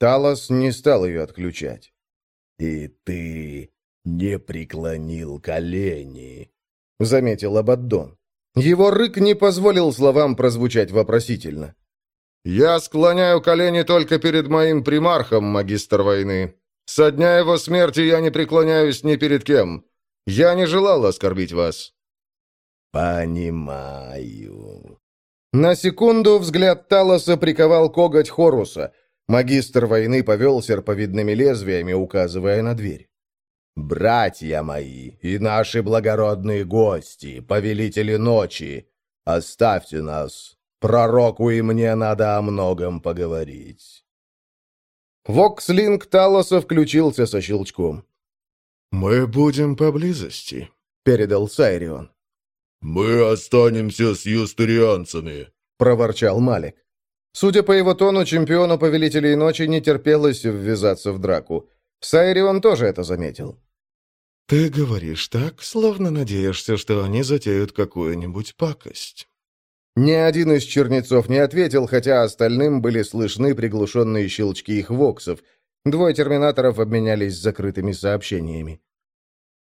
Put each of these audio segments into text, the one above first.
Талос не стал ее отключать. «И ты не преклонил колени», — заметил Абаддон. Его рык не позволил словам прозвучать вопросительно. «Я склоняю колени только перед моим примархом, магистр войны. Со дня его смерти я не преклоняюсь ни перед кем. Я не желал оскорбить вас». «Понимаю». На секунду взгляд Талоса приковал коготь Хоруса. Магистр войны повел серповидными лезвиями, указывая на дверь. «Братья мои и наши благородные гости, повелители ночи, оставьте нас. Пророку и мне надо о многом поговорить». Вокслинг Талоса включился со щелчком. «Мы будем поблизости», — передал Сайрион. «Мы останемся с юстерианцами», — проворчал Малик. Судя по его тону, чемпиону Повелителей Ночи не терпелось ввязаться в драку. Сайрион тоже это заметил. «Ты говоришь так, словно надеешься, что они затеют какую-нибудь пакость». Ни один из чернецов не ответил, хотя остальным были слышны приглушенные щелчки их воксов. Двое терминаторов обменялись закрытыми сообщениями.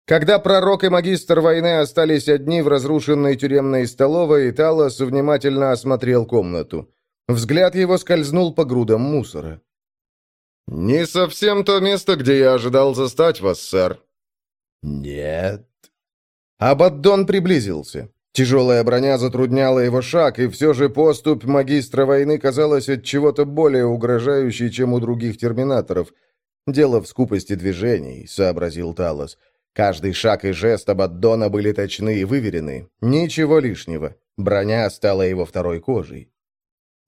Когда пророк и магистр войны остались одни в разрушенной тюремной столовой, Талос внимательно осмотрел комнату. Взгляд его скользнул по грудам мусора. «Не совсем то место, где я ожидал застать вас, сэр». «Нет». Абаддон приблизился. Тяжелая броня затрудняла его шаг, и все же поступь магистра войны казалась от чего-то более угрожающей, чем у других терминаторов. «Дело в скупости движений», — сообразил Талос. Каждый шаг и жест Абаддона были точны и выверены. Ничего лишнего. Броня стала его второй кожей.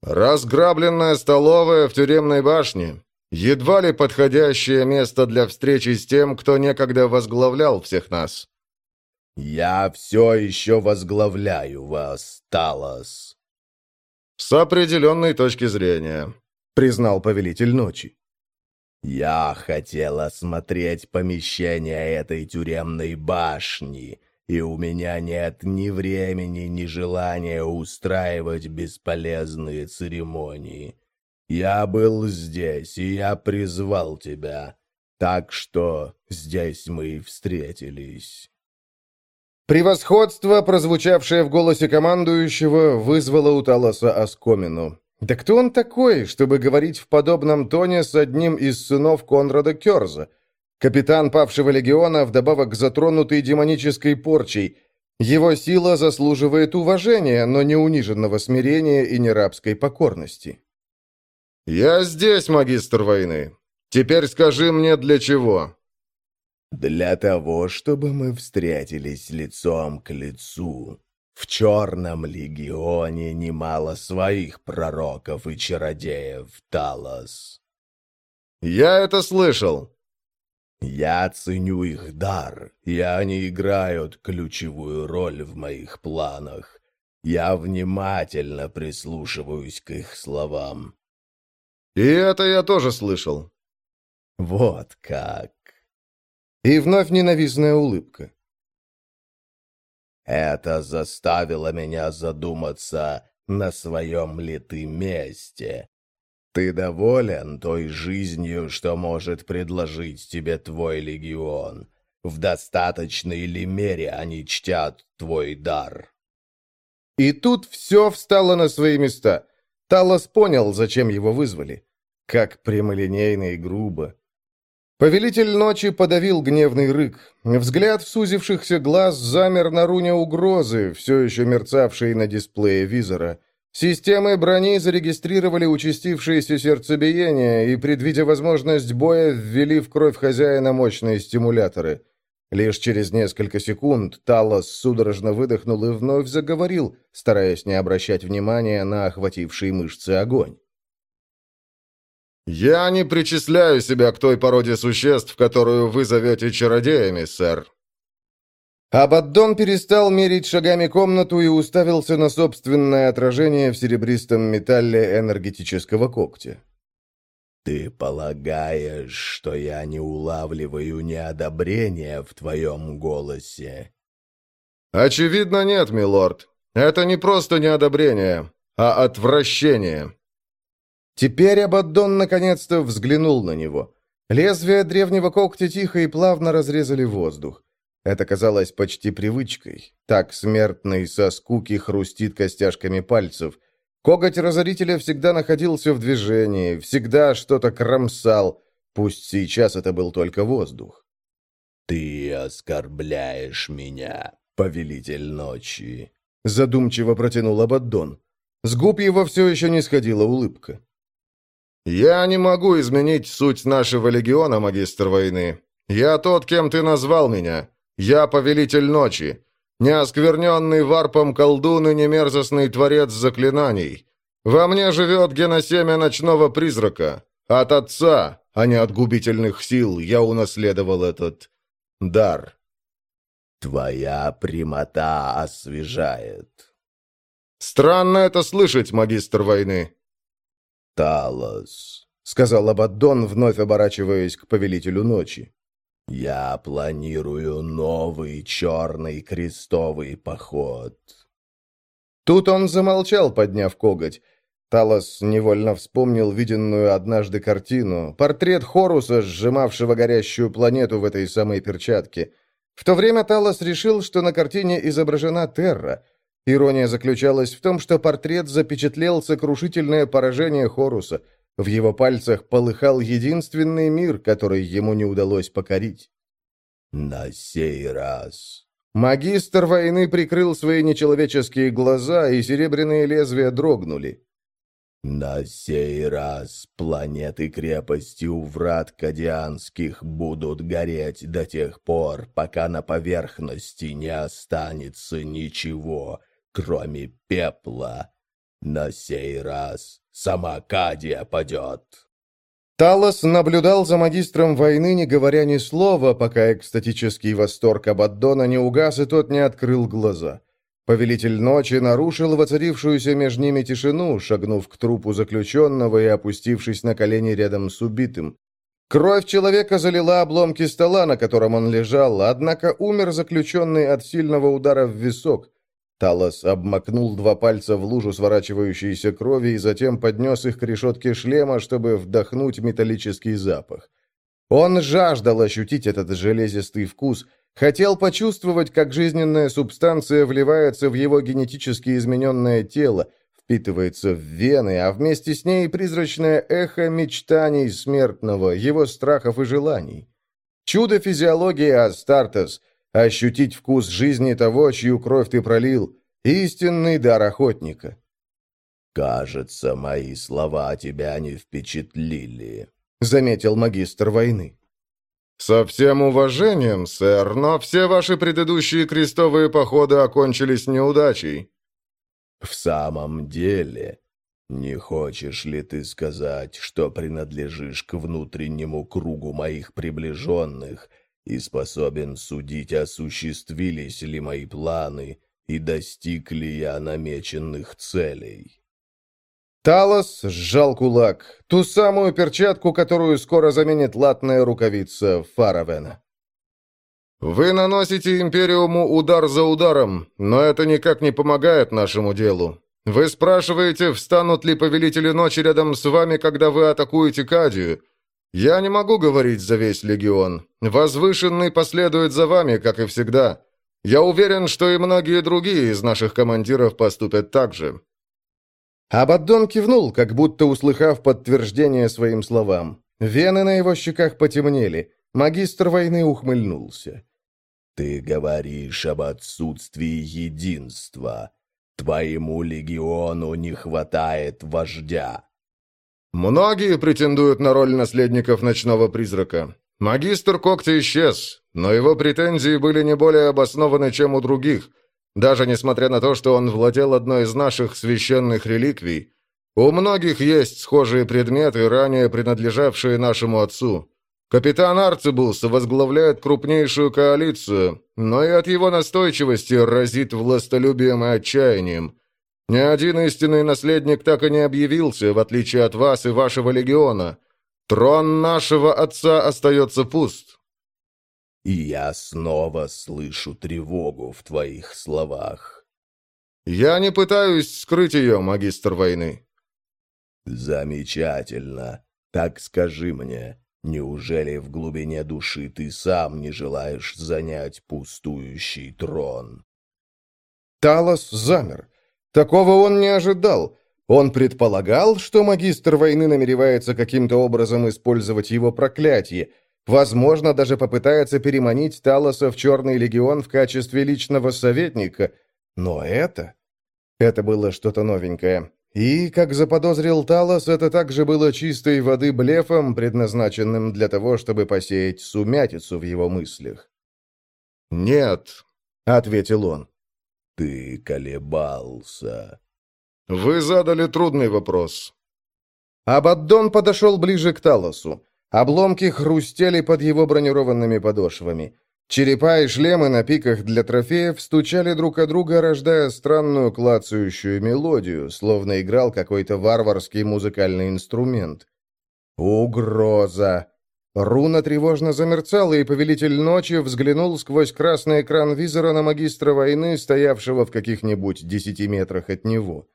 «Разграбленная столовая в тюремной башне. Едва ли подходящее место для встречи с тем, кто некогда возглавлял всех нас». «Я все еще возглавляю вас, Талос». «С определенной точки зрения», — признал повелитель ночи. «Я хотел осмотреть помещение этой тюремной башни, и у меня нет ни времени, ни желания устраивать бесполезные церемонии. Я был здесь, и я призвал тебя, так что здесь мы встретились». Превосходство, прозвучавшее в голосе командующего, вызвало у Талоса оскомину. Да кто он такой, чтобы говорить в подобном тоне с одним из сынов Конрада Керза? Капитан павшего легиона, вдобавок затронутый демонической порчей. Его сила заслуживает уважения, но не униженного смирения и не рабской покорности. «Я здесь, магистр войны. Теперь скажи мне, для чего?» «Для того, чтобы мы встретились лицом к лицу. В Черном легионе немало своих пророков и чародеев, Талос». «Я это слышал». «Я ценю их дар, и они играют ключевую роль в моих планах. Я внимательно прислушиваюсь к их словам». «И это я тоже слышал». «Вот как». И вновь ненавистная улыбка. «Это заставило меня задуматься, на своем ли ты месте. Ты доволен той жизнью, что может предложить тебе твой легион? В достаточной ли мере они чтят твой дар?» И тут все встало на свои места. Талос понял, зачем его вызвали. Как прямолинейно и грубо. Повелитель ночи подавил гневный рык. Взгляд в сузившихся глаз замер на руне угрозы, все еще мерцавшей на дисплее визора. Системы брони зарегистрировали участившееся сердцебиение и, предвидя возможность боя, ввели в кровь хозяина мощные стимуляторы. Лишь через несколько секунд Талос судорожно выдохнул и вновь заговорил, стараясь не обращать внимания на охвативший мышцы огонь. «Я не причисляю себя к той породе существ, которую вы зовете чародеями, сэр». Абаддон перестал мерить шагами комнату и уставился на собственное отражение в серебристом металле энергетического когтя. «Ты полагаешь, что я не улавливаю неодобрения в твоем голосе?» «Очевидно, нет, милорд. Это не просто неодобрение, а отвращение. Теперь Абаддон наконец-то взглянул на него. Лезвия древнего когтя тихо и плавно разрезали воздух. Это казалось почти привычкой. Так смертный со скуки хрустит костяшками пальцев. Коготь разорителя всегда находился в движении, всегда что-то кромсал. Пусть сейчас это был только воздух. «Ты оскорбляешь меня, повелитель ночи», — задумчиво протянул Абаддон. С губ его все еще не сходила улыбка. «Я не могу изменить суть нашего легиона, магистр войны. Я тот, кем ты назвал меня. Я повелитель ночи. Не оскверненный варпом колдун и немерзостный творец заклинаний. Во мне живет геносемя ночного призрака. От отца, а не от губительных сил, я унаследовал этот дар». «Твоя прямота освежает». «Странно это слышать, магистр войны». «Талос», — сказал Абаддон, вновь оборачиваясь к повелителю ночи. «Я планирую новый черный крестовый поход». Тут он замолчал, подняв коготь. Талос невольно вспомнил виденную однажды картину, портрет Хоруса, сжимавшего горящую планету в этой самой перчатке. В то время Талос решил, что на картине изображена Терра, Ирония заключалась в том, что портрет запечатлел сокрушительное поражение Хоруса. В его пальцах полыхал единственный мир, который ему не удалось покорить. «На сей раз...» Магистр войны прикрыл свои нечеловеческие глаза, и серебряные лезвия дрогнули. «На сей раз планеты-крепости у врат Кадианских будут гореть до тех пор, пока на поверхности не останется ничего, кроме пепла. На сей раз сама Кадия падет. Талос наблюдал за магистром войны, не говоря ни слова, пока экстатический восторг Абаддона не угас, и тот не открыл глаза. Повелитель ночи нарушил воцарившуюся между ними тишину, шагнув к трупу заключенного и опустившись на колени рядом с убитым. Кровь человека залила обломки стола, на котором он лежал, однако умер заключенный от сильного удара в висок. Талос обмакнул два пальца в лужу сворачивающейся крови и затем поднес их к решетке шлема, чтобы вдохнуть металлический запах. Он жаждал ощутить этот железистый вкус, хотел почувствовать, как жизненная субстанция вливается в его генетически измененное тело, впитывается в вены, а вместе с ней призрачное эхо мечтаний смертного, его страхов и желаний. Чудо физиологии Астартес — ощутить вкус жизни того, чью кровь ты пролил, истинный дар охотника. «Кажется, мои слова тебя не впечатлили», — заметил магистр войны. «Со всем уважением, сэр, но все ваши предыдущие крестовые походы окончились неудачей». «В самом деле, не хочешь ли ты сказать, что принадлежишь к внутреннему кругу моих приближенных и способен судить, осуществились ли мои планы и достиг ли я намеченных целей. Талос сжал кулак, ту самую перчатку, которую скоро заменит латная рукавица Фаравена. «Вы наносите Империуму удар за ударом, но это никак не помогает нашему делу. Вы спрашиваете, встанут ли повелители ночи рядом с вами, когда вы атакуете Кадию, «Я не могу говорить за весь легион. Возвышенный последует за вами, как и всегда. Я уверен, что и многие другие из наших командиров поступят так же». Абаддон кивнул, как будто услыхав подтверждение своим словам. Вены на его щеках потемнели. Магистр войны ухмыльнулся. «Ты говоришь об отсутствии единства. Твоему легиону не хватает вождя. Многие претендуют на роль наследников ночного призрака. Магистр Когти исчез, но его претензии были не более обоснованы, чем у других, даже несмотря на то, что он владел одной из наших священных реликвий. У многих есть схожие предметы, ранее принадлежавшие нашему отцу. Капитан Арцибус возглавляет крупнейшую коалицию, но и от его настойчивости разит властолюбием и отчаянием. Ни один истинный наследник так и не объявился, в отличие от вас и вашего легиона. Трон нашего отца остается пуст». «И я снова слышу тревогу в твоих словах». «Я не пытаюсь скрыть ее, магистр войны. «Замечательно. Так скажи мне, неужели в глубине души ты сам не желаешь занять пустующий трон?» Талос замер. Такого он не ожидал. Он предполагал, что магистр войны намеревается каким-то образом использовать его проклятие, возможно, даже попытается переманить Талоса в Черный легион в качестве личного советника. Но это... Это было что-то новенькое. И, как заподозрил Талос, это также было чистой воды блефом, предназначенным для того, чтобы посеять сумятицу в его мыслях. «Нет», — ответил он. «Ты колебался», «Вы задали трудный вопрос». Абаддон подошел ближе к Талосу. Обломки хрустели под его бронированными подошвами. Черепа и шлемы на пиках для трофеев стучали друг о друга, рождая странную клацающую мелодию, словно играл какой-то варварский музыкальный инструмент. Угроза! Руна тревожно замерцала, и Повелитель Ночи взглянул сквозь красный экран визора на магистра войны, стоявшего в каких-нибудь десяти метрах от него.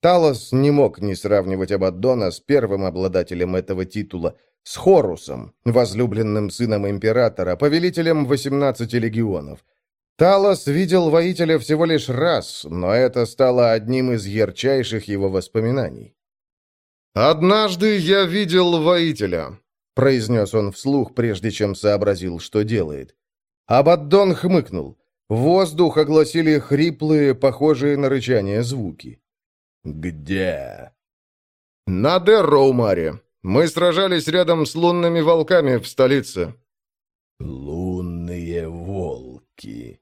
Талос не мог не сравнивать Абаддона с первым обладателем этого титула, с Хорусом, возлюбленным сыном императора, повелителем 18 легионов. Талос видел воителя всего лишь раз, но это стало одним из ярчайших его воспоминаний. «Однажды я видел воителя», — произнес он вслух, прежде чем сообразил, что делает. Абаддон хмыкнул. Воздух огласили хриплые, похожие на рычание звуки. «Где?» «На Дерроумаре. Мы сражались рядом с лунными волками в столице». «Лунные волки».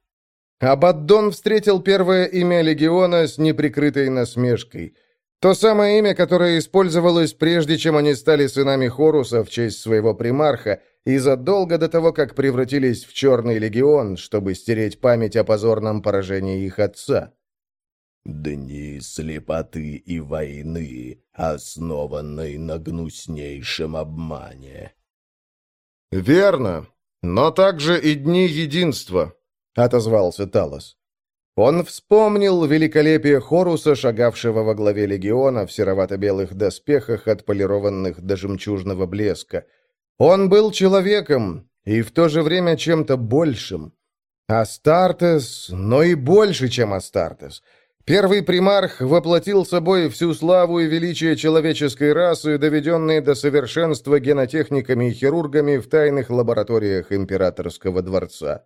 Абаддон встретил первое имя легиона с неприкрытой насмешкой. То самое имя, которое использовалось прежде, чем они стали сынами Хоруса в честь своего примарха, и задолго до того, как превратились в Черный легион, чтобы стереть память о позорном поражении их отца. Дни слепоты и войны, основанной на гнуснейшем обмане. «Верно, но также и дни единства», — отозвался Талос. Он вспомнил великолепие Хоруса, шагавшего во главе легиона в серовато-белых доспехах, отполированных до жемчужного блеска. Он был человеком и в то же время чем-то большим. Астартес, но и больше, чем Астартес — Первый примарх воплотил собой всю славу и величие человеческой расы, доведенные до совершенства генотехниками и хирургами в тайных лабораториях императорского дворца.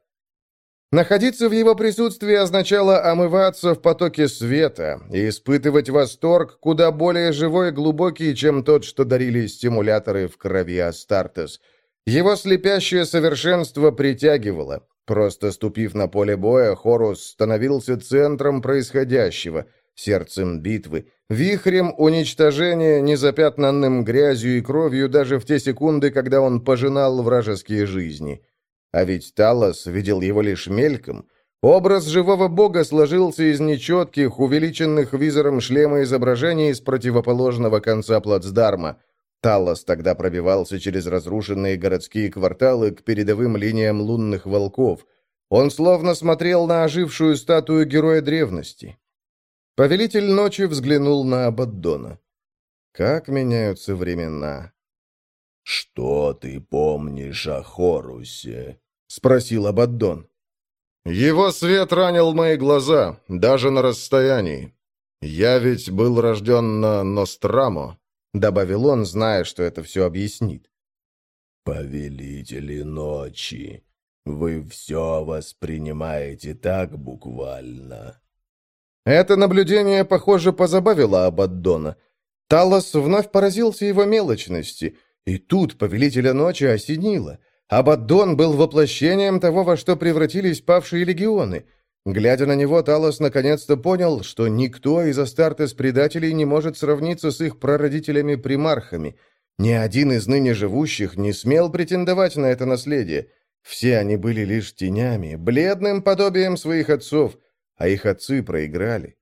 Находиться в его присутствии означало омываться в потоке света и испытывать восторг куда более живой и глубокий, чем тот, что дарили стимуляторы в крови Астартес. Его слепящее совершенство притягивало. Просто ступив на поле боя, Хорус становился центром происходящего, сердцем битвы, вихрем уничтожения, незапятнанным грязью и кровью даже в те секунды, когда он пожинал вражеские жизни. А ведь Талос видел его лишь мельком. Образ живого бога сложился из нечетких, увеличенных визором шлема изображений с противоположного конца плацдарма — Талос тогда пробивался через разрушенные городские кварталы к передовым линиям лунных волков. Он словно смотрел на ожившую статую героя древности. Повелитель ночи взглянул на Абаддона. Как меняются времена. «Что ты помнишь о Хорусе?» — спросил Абаддон. «Его свет ранил мои глаза, даже на расстоянии. Я ведь был рожден на Нострамо добавил он, зная, что это все объяснит. «Повелители ночи, вы все воспринимаете так буквально». Это наблюдение, похоже, позабавило Абаддона. Талос вновь поразился его мелочности, и тут повелителя ночи осенило. Абаддон был воплощением того, во что превратились павшие легионы — Глядя на него, Талос наконец-то понял, что никто из Астартес-предателей не может сравниться с их прародителями-примархами. Ни один из ныне живущих не смел претендовать на это наследие. Все они были лишь тенями, бледным подобием своих отцов, а их отцы проиграли.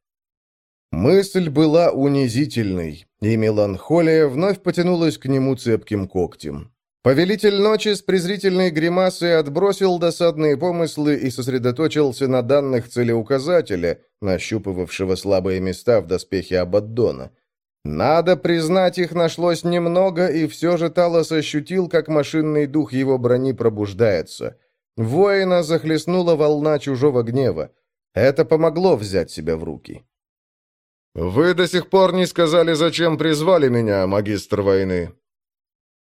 Мысль была унизительной, и меланхолия вновь потянулась к нему цепким когтем. Повелитель ночи с презрительной гримасой отбросил досадные помыслы и сосредоточился на данных целеуказателя, нащупывавшего слабые места в доспехе Абаддона. Надо признать, их нашлось немного, и все же Талос ощутил, как машинный дух его брони пробуждается. Воина захлестнула волна чужого гнева. Это помогло взять себя в руки. «Вы до сих пор не сказали, зачем призвали меня, магистр войны».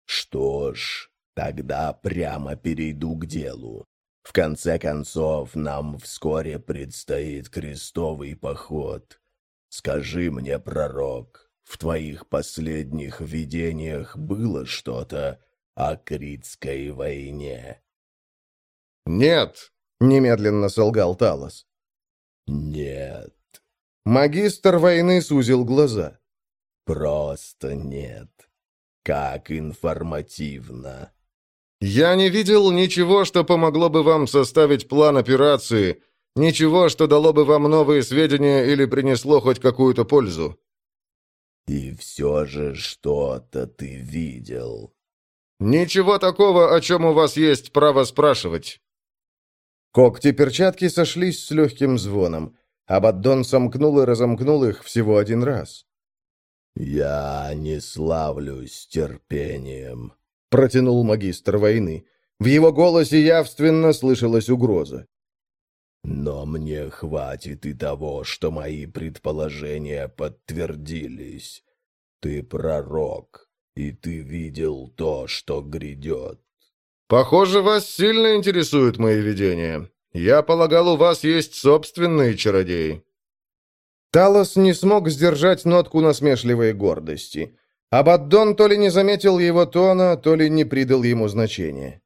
«Что ж, тогда прямо перейду к делу. В конце концов, нам вскоре предстоит крестовый поход. Скажи мне, пророк, в твоих последних видениях было что-то о Критской войне?» «Нет», — немедленно солгал Талос. «Нет». Магистр войны сузил глаза. «Просто нет. Как информативно». «Я не видел ничего, что помогло бы вам составить план операции, ничего, что дало бы вам новые сведения или принесло хоть какую-то пользу». «И все же что-то ты видел». «Ничего такого, о чем у вас есть право спрашивать». Когти перчатки сошлись с легким звоном. Абаддон сомкнул и разомкнул их всего один раз. «Я не славлюсь терпением», — протянул магистр войны. В его голосе явственно слышалась угроза. «Но мне хватит и того, что мои предположения подтвердились. Ты пророк, и ты видел то, что грядет. «Похоже, вас сильно интересуют мои видения. Я полагал, у вас есть собственные чародеи». Талос не смог сдержать нотку насмешливой гордости. Абаддон то ли не заметил его тона, то ли не придал ему значения.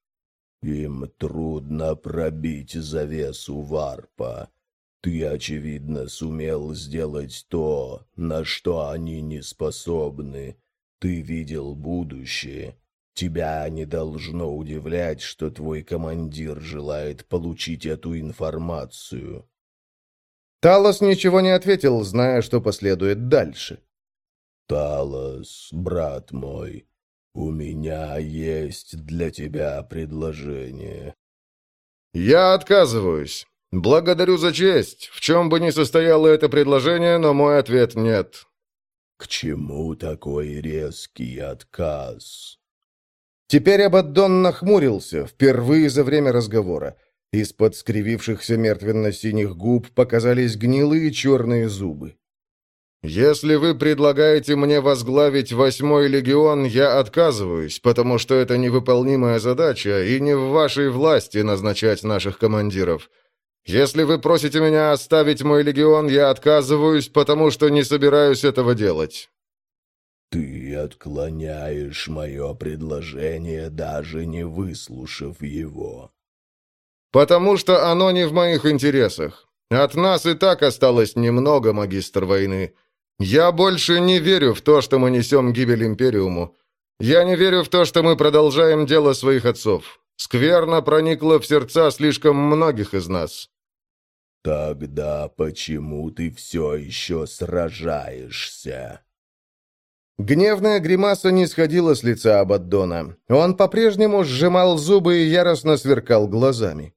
«Им трудно пробить завесу варпа. Ты, очевидно, сумел сделать то, на что они не способны. Ты видел будущее, Тебя не должно удивлять, что твой командир желает получить эту информацию». Талос ничего не ответил, зная, что последует дальше. «Талос, брат мой, у меня есть для тебя предложение». «Я отказываюсь. Благодарю за честь. В чем бы ни состояло это предложение, но мой ответ нет». «К чему такой резкий отказ?» Теперь Абаддон нахмурился, впервые за время разговора. Из-под скривившихся мертвенно-синих губ показались гнилые черные зубы. «Если вы предлагаете мне возглавить восьмой легион, я отказываюсь, потому что это невыполнимая задача, и не в вашей власти назначать наших командиров. Если вы просите меня оставить мой легион, я отказываюсь, потому что не собираюсь этого делать. «Ты отклоняешь мое предложение, даже не выслушав его». «Потому что оно не в моих интересах. От нас и так осталось немного, магистр войны. Я больше не верю в то, что мы несем гибель Империуму. Я не верю в то, что мы продолжаем дело своих отцов. Скверно проникло в сердца слишком многих из нас». «Тогда почему ты все еще сражаешься?» Гневная гримаса не сходила с лица Абаддона. Он по-прежнему сжимал зубы и яростно сверкал глазами.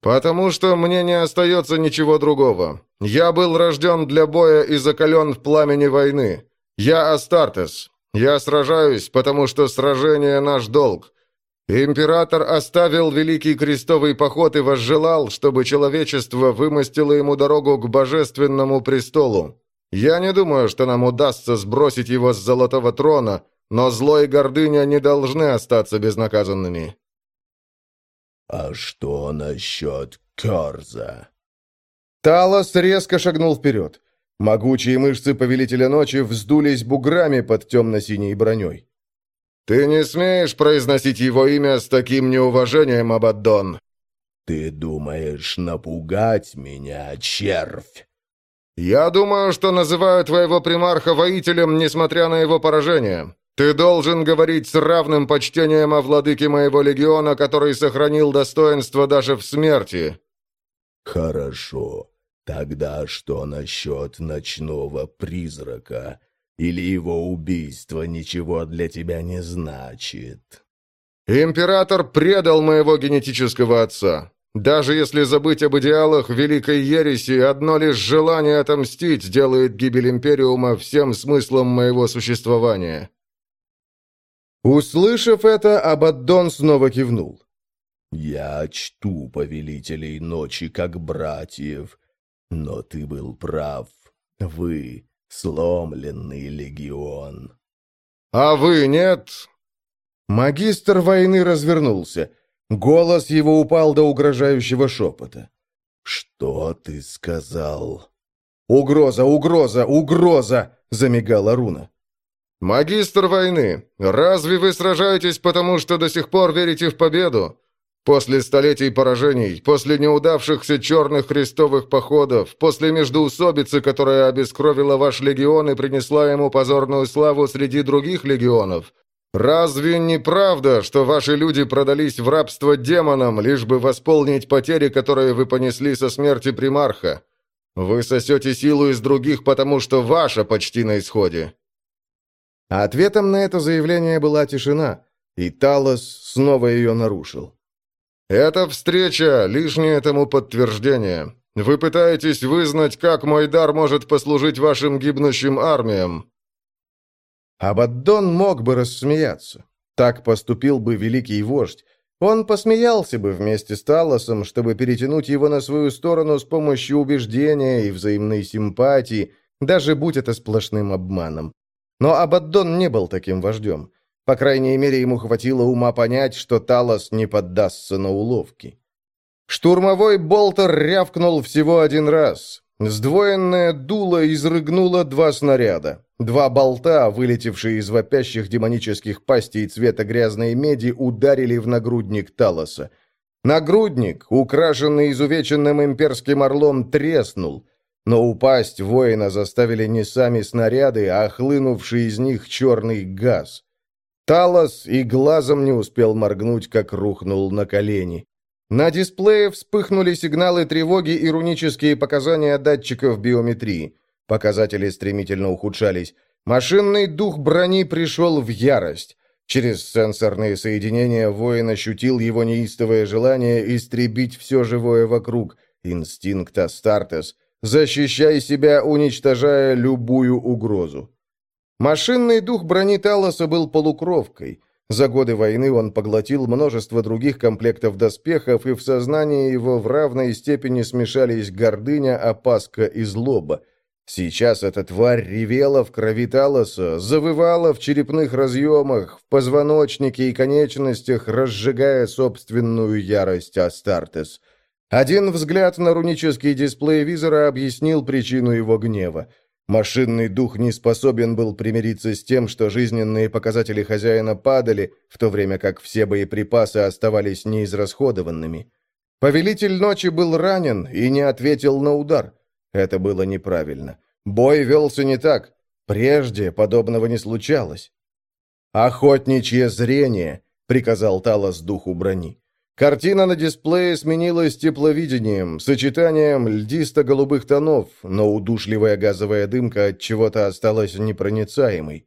«Потому что мне не остается ничего другого. Я был рожден для боя и закален в пламени войны. Я Астартес. Я сражаюсь, потому что сражение — наш долг. Император оставил Великий Крестовый Поход и возжелал, чтобы человечество вымостило ему дорогу к Божественному престолу. Я не думаю, что нам удастся сбросить его с золотого трона, но зло и гордыня не должны остаться безнаказанными». «А что насчет Керза?» Талос резко шагнул вперед. Могучие мышцы Повелителя Ночи вздулись буграми под темно-синей броней. «Ты не смеешь произносить его имя с таким неуважением, Абаддон!» «Ты думаешь напугать меня, червь?» «Я думаю, что называю твоего примарха воителем, несмотря на его поражение. Ты должен говорить с равным почтением о владыке моего легиона, который сохранил достоинство даже в смерти». «Хорошо. Тогда что насчет ночного призрака? Или его убийство ничего для тебя не значит?» «Император предал моего генетического отца. Даже если забыть об идеалах великой ереси, одно лишь желание отомстить делает гибель Империума всем смыслом моего существования». Услышав это, Абаддон снова кивнул. «Я чту повелителей ночи как братьев, но ты был прав. Вы — сломленный легион». «А вы нет?» Магистр войны развернулся. Голос его упал до угрожающего шепота. «Что ты сказал?» «Угроза, угроза, угроза!» — замигала руна. «Магистр войны, разве вы сражаетесь потому, что до сих пор верите в победу? После столетий поражений, после неудавшихся черных крестовых походов, после междоусобицы, которая обескровила ваш легион и принесла ему позорную славу среди других легионов, разве не правда, что ваши люди продались в рабство демонам, лишь бы восполнить потери, которые вы понесли со смерти примарха? Вы сосете силу из других, потому что ваша почти на исходе». Ответом на это заявление была тишина, и Талос снова ее нарушил. «Эта встреча — лишнее тому подтверждение. Вы пытаетесь вызнать, как мой дар может послужить вашим гибнущим армиям». Абаддон мог бы рассмеяться. Так поступил бы великий вождь. Он посмеялся бы вместе с Талосом, чтобы перетянуть его на свою сторону с помощью убеждения и взаимной симпатии, даже будь это сплошным обманом. Но Абаддон не был таким вождем. По крайней мере, ему хватило ума понять, что Талос не поддастся на уловки. Штурмовой болтер рявкнул всего один раз. Сдвоенное дуло изрыгнуло два снаряда. Два болта, вылетевшие из вопящих демонических пастей цвета грязной меди, ударили в нагрудник Талоса. Нагрудник, украшенный изувеченным имперским орлом, треснул, но упасть воина заставили не сами снаряды, а хлынувший из них черный газ. Талос и глазом не успел моргнуть, как рухнул на колени. На дисплее вспыхнули сигналы тревоги и рунические показания датчиков биометрии. Показатели стремительно ухудшались. Машинный дух брони пришел в ярость. Через сенсорные соединения воин ощутил его неистовое желание истребить все живое вокруг. Инстинкт Астартес. Защищай себя, уничтожая любую угрозу. Машинный дух брони Талоса был полукровкой. За годы войны он поглотил множество других комплектов доспехов, и в сознании его в равной степени смешались гордыня, опаска и злоба. Сейчас эта тварь ревела в крови Талоса, завывала в черепных разъемах, в позвоночнике и конечностях, разжигая собственную ярость Астартес. Один взгляд на рунический дисплей визора объяснил причину его гнева. Машинный дух не способен был примириться с тем, что жизненные показатели хозяина падали, в то время как все боеприпасы оставались неизрасходованными. Повелитель ночи был ранен и не ответил на удар. Это было неправильно. Бой велся не так. Прежде подобного не случалось. «Охотничье зрение», — приказал Талос духу брони. Картина на дисплее сменилась тепловидением, сочетанием льдисто-голубых тонов, но удушливая газовая дымка от чего-то осталась непроницаемой.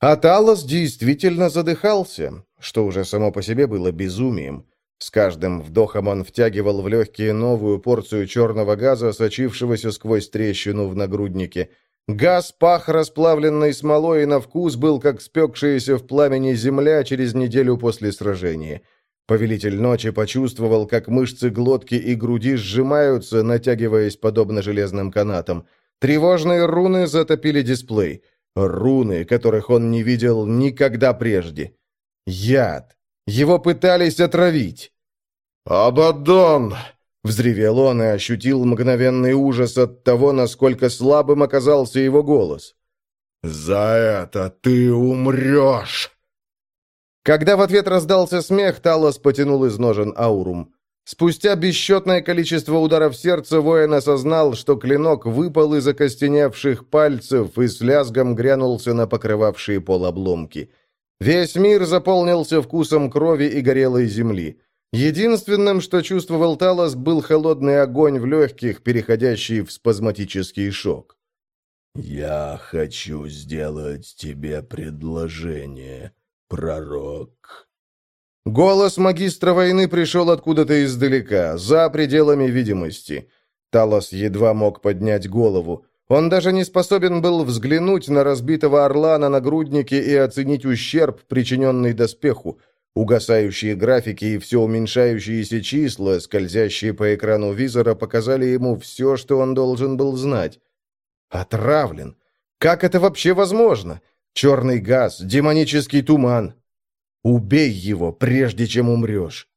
А Талос действительно задыхался, что уже само по себе было безумием. С каждым вдохом он втягивал в легкие новую порцию черного газа, сочившегося сквозь трещину в нагруднике. Газ пах расплавленной смолой и на вкус был как спекшаяся в пламени земля через неделю после сражения. Повелитель ночи почувствовал, как мышцы глотки и груди сжимаются, натягиваясь подобно железным канатам. Тревожные руны затопили дисплей. Руны, которых он не видел никогда прежде. Яд. Его пытались отравить. «Абаддон!» — взревел он и ощутил мгновенный ужас от того, насколько слабым оказался его голос. «За это ты умрешь!» Когда в ответ раздался смех, Талос потянул из ножен аурум. Спустя бесчетное количество ударов сердца воин осознал, что клинок выпал из окостеневших пальцев и с лязгом грянулся на покрывавшие пол обломки. Весь мир заполнился вкусом крови и горелой земли. Единственным, что чувствовал Талос, был холодный огонь в легких, переходящий в спазматический шок. «Я хочу сделать тебе предложение», пророк. Голос магистра войны пришел откуда-то издалека, за пределами видимости. Талос едва мог поднять голову. Он даже не способен был взглянуть на разбитого орла на нагруднике и оценить ущерб, причиненный доспеху. Угасающие графики и все уменьшающиеся числа, скользящие по экрану визора, показали ему все, что он должен был знать. Отравлен. Как это вообще возможно? Черный газ, демонический туман. Убей его, прежде чем умрешь.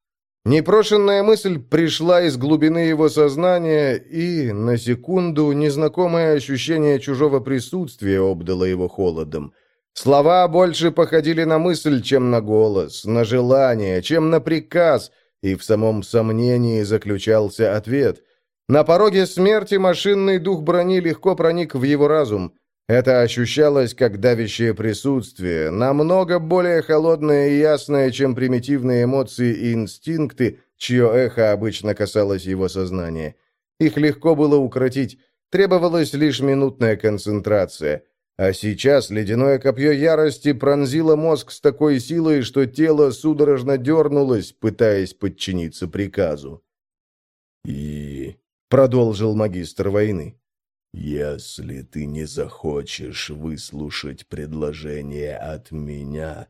Непрошенная мысль пришла из глубины его сознания, и, на секунду, незнакомое ощущение чужого присутствия обдало его холодом. Слова больше походили на мысль, чем на голос, на желание, чем на приказ, и в самом сомнении заключался ответ. На пороге смерти машинный дух брони легко проник в его разум. Это ощущалось как давящее присутствие, намного более холодное и ясное, чем примитивные эмоции и инстинкты, чье эхо обычно касалось его сознания. Их легко было укротить, требовалась лишь минутная концентрация. А сейчас ледяное копье ярости пронзило мозг с такой силой, что тело судорожно дернулось, пытаясь подчиниться приказу. «И...» — продолжил магистр войны. «Если ты не захочешь выслушать предложение от меня,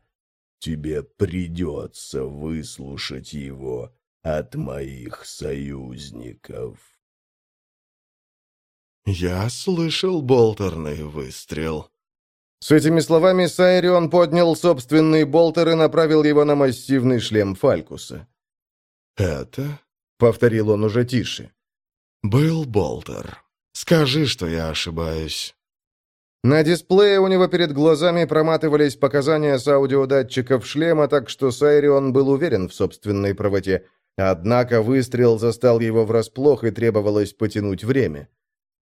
тебе придется выслушать его от моих союзников». «Я слышал болтерный выстрел». С этими словами Сайрион поднял собственный болтер и направил его на массивный шлем Фалькуса. «Это?» — повторил он уже тише. «Был болтер». Скажи, что я ошибаюсь». На дисплее у него перед глазами проматывались показания с аудиодатчиков шлема, так что Сайрион был уверен в собственной правоте. Однако выстрел застал его врасплох и требовалось потянуть время.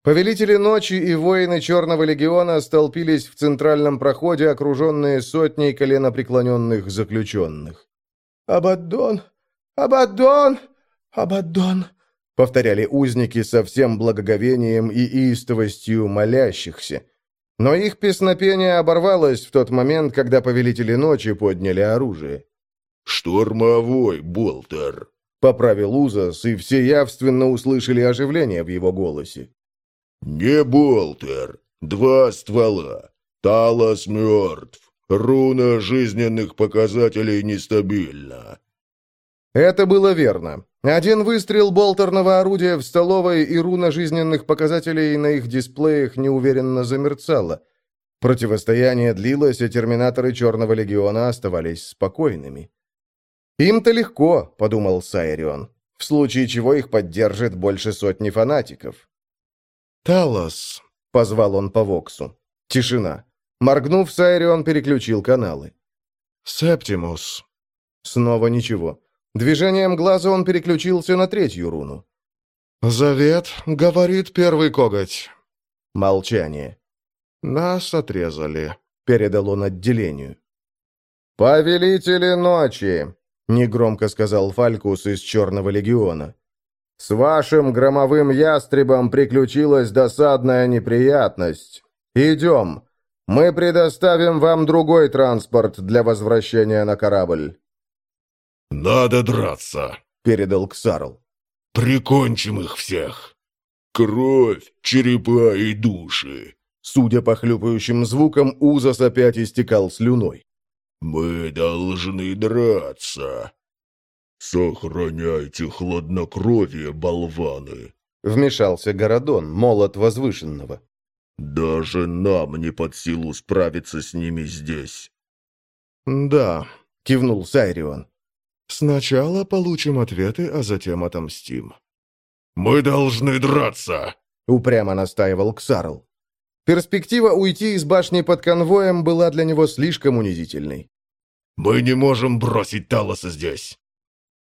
Повелители ночи и воины Черного легиона столпились в центральном проходе, окруженные сотней коленопреклоненных заключенных. «Абаддон! Абаддон! Абаддон!» — повторяли узники со всем благоговением и истовостью молящихся. Но их песнопение оборвалось в тот момент, когда повелители ночи подняли оружие. «Штурмовой болтер», — поправил Узас, и все явственно услышали оживление в его голосе. «Не болтер. Два ствола. Талос мертв. Руна жизненных показателей нестабильна». Это было верно. Один выстрел болтерного орудия в столовой и руна жизненных показателей на их дисплеях неуверенно замерцала. Противостояние длилось, а терминаторы Черного Легиона оставались спокойными. «Им-то легко», — подумал Сайрион, в случае чего их поддержит больше сотни фанатиков. «Талос», — позвал он по Воксу. Тишина. Моргнув, Сайрион переключил каналы. «Септимус». Снова ничего. Движением глаза он переключился на третью руну. «Завет, — говорит первый коготь». Молчание. «Нас отрезали», — передал он отделению. «Повелители ночи!» — негромко сказал Фалькус из Черного легиона. «С вашим громовым ястребом приключилась досадная неприятность. Идем. Мы предоставим вам другой транспорт для возвращения на корабль». «Надо драться», — передал Ксарл. «Прикончим их всех! Кровь, черепа и души!» Судя по хлюпающим звукам, Узас опять истекал слюной. «Мы должны драться!» «Сохраняйте хладнокровие, болваны!» Вмешался Городон, молот возвышенного. «Даже нам не под силу справиться с ними здесь!» «Да», — кивнул Сайрион. Сначала получим ответы, а затем отомстим». «Мы должны драться!» — упрямо настаивал Ксарл. Перспектива уйти из башни под конвоем была для него слишком унизительной. «Мы не можем бросить Талоса здесь.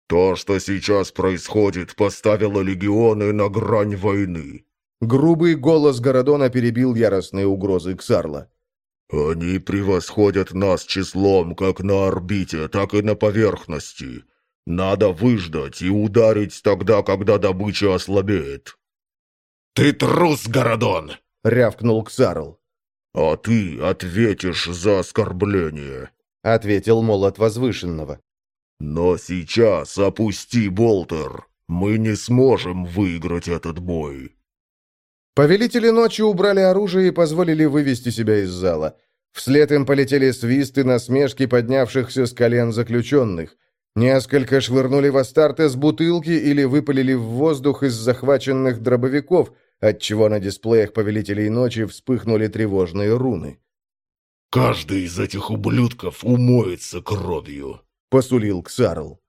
То, что сейчас происходит, поставило легионы на грань войны». Грубый голос Городона перебил яростные угрозы Ксарла. «Они превосходят нас числом как на орбите, так и на поверхности. Надо выждать и ударить тогда, когда добыча ослабеет». «Ты трус, Городон!» — рявкнул Ксарл. «А ты ответишь за оскорбление», — ответил молот возвышенного. «Но сейчас опусти болтер. Мы не сможем выиграть этот бой». Повелители ночи убрали оружие и позволили вывести себя из зала. Вслед им полетели свисты насмешки поднявшихся с колен заключенных. Несколько швырнули в Астартес бутылки или выпалили в воздух из захваченных дробовиков, отчего на дисплеях Повелителей Ночи вспыхнули тревожные руны. «Каждый из этих ублюдков умоется кровью», — посулил Ксарл.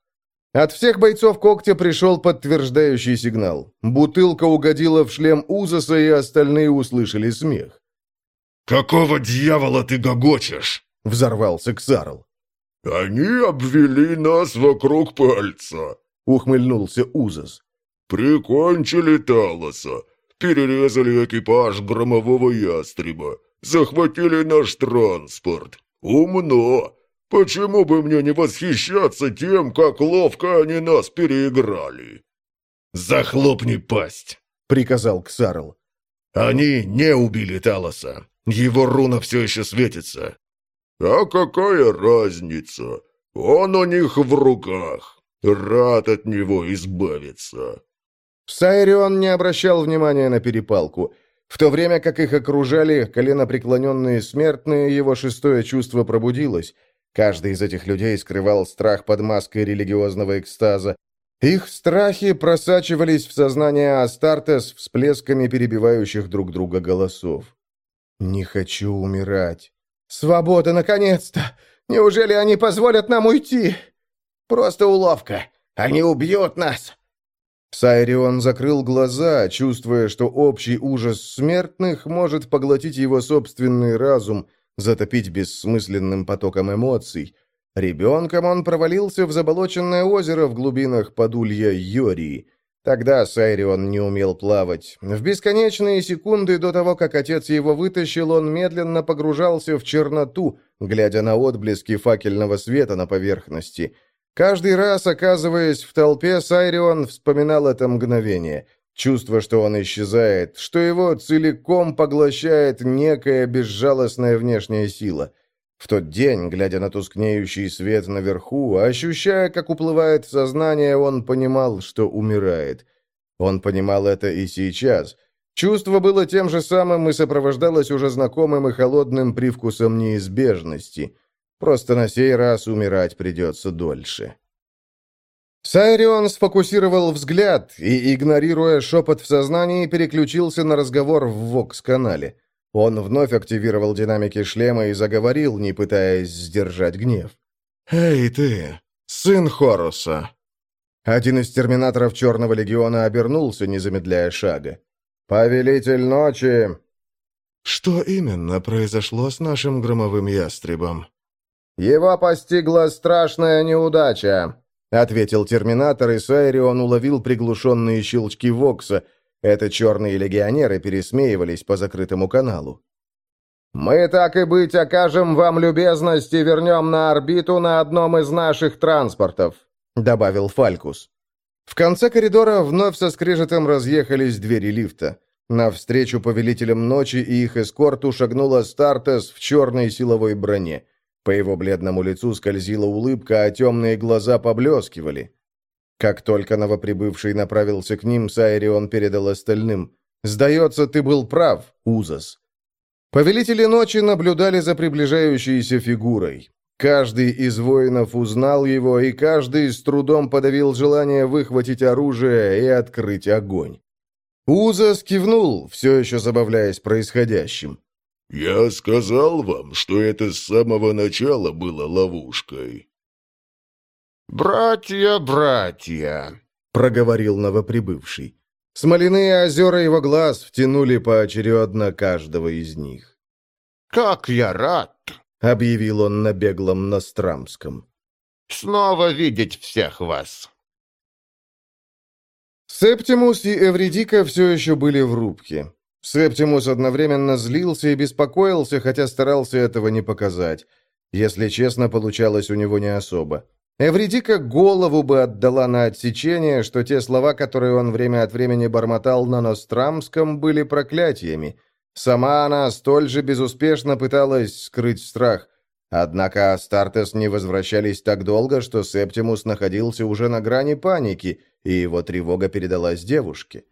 От всех бойцов когтя пришел подтверждающий сигнал. Бутылка угодила в шлем Узаса, и остальные услышали смех. «Какого дьявола ты гогочешь?» — взорвался Ксарл. «Они обвели нас вокруг пальца», — ухмыльнулся Узас. «Прикончили Талоса, перерезали экипаж громового ястреба, захватили наш транспорт. Умно. Почему бы мне не восхищаться тем, как ловко они нас переиграли?» «Захлопни пасть», — приказал Ксарл. «Они не убили Талоса. Его руна все еще светится». «А какая разница? Он у них в руках. Рад от него избавиться». Сайрион не обращал внимания на перепалку. В то время как их окружали коленопреклоненные смертные, его шестое чувство пробудилось. Каждый из этих людей скрывал страх под маской религиозного экстаза. Их страхи просачивались в сознание Астартес всплесками перебивающих друг друга голосов. «Не хочу умирать». «Свобода, наконец-то! Неужели они позволят нам уйти?» «Просто уловка. Они убьют нас!» Сайрион закрыл глаза, чувствуя, что общий ужас смертных может поглотить его собственный разум, затопить бессмысленным потоком эмоций. Ребенком он провалился в заболоченное озеро в глубинах подулья Йории. Тогда Сайрион не умел плавать. В бесконечные секунды до того, как отец его вытащил, он медленно погружался в черноту, глядя на отблески факельного света на поверхности – Каждый раз, оказываясь в толпе, Сайрион вспоминал это мгновение. Чувство, что он исчезает, что его целиком поглощает некая безжалостная внешняя сила. В тот день, глядя на тускнеющий свет наверху, ощущая, как уплывает сознание, он понимал, что умирает. Он понимал это и сейчас. Чувство было тем же самым и сопровождалось уже знакомым и холодным привкусом неизбежности – Просто на сей раз умирать придется дольше. Сайрион сфокусировал взгляд и, игнорируя шепот в сознании, переключился на разговор в Вокс-канале. Он вновь активировал динамики шлема и заговорил, не пытаясь сдержать гнев. «Эй, ты, сын Хоруса!» Один из терминаторов Черного Легиона обернулся, не замедляя шага. «Повелитель ночи!» «Что именно произошло с нашим громовым ястребом?» «Его постигла страшная неудача», — ответил терминатор, и Сайрион уловил приглушенные щелчки Вокса. Это черные легионеры пересмеивались по закрытому каналу. «Мы, так и быть, окажем вам любезность и вернем на орбиту на одном из наших транспортов», — добавил Фалькус. В конце коридора вновь со скрежетом разъехались двери лифта. Навстречу повелителям ночи и их эскорту шагнула Стартес в черной силовой броне. По его бледному лицу скользила улыбка, а темные глаза поблескивали. Как только новоприбывший направился к ним, Сайрион передал остальным. «Сдается, ты был прав, Узас». Повелители ночи наблюдали за приближающейся фигурой. Каждый из воинов узнал его, и каждый с трудом подавил желание выхватить оружие и открыть огонь. Узас кивнул, все еще забавляясь происходящим. «Я сказал вам, что это с самого начала было ловушкой». «Братья, братья!» — проговорил новоприбывший. Смоляные озера его глаз втянули поочередно каждого из них. «Как я рад!» — объявил он на беглом Нострамском. «Снова видеть всех вас!» Септимус и Эвредика все еще были в рубке. Септимус одновременно злился и беспокоился, хотя старался этого не показать. Если честно, получалось у него не особо. Эвредика голову бы отдала на отсечение, что те слова, которые он время от времени бормотал на Нострамском, были проклятиями. Сама она столь же безуспешно пыталась скрыть страх. Однако Астартес не возвращались так долго, что Септимус находился уже на грани паники, и его тревога передалась девушке.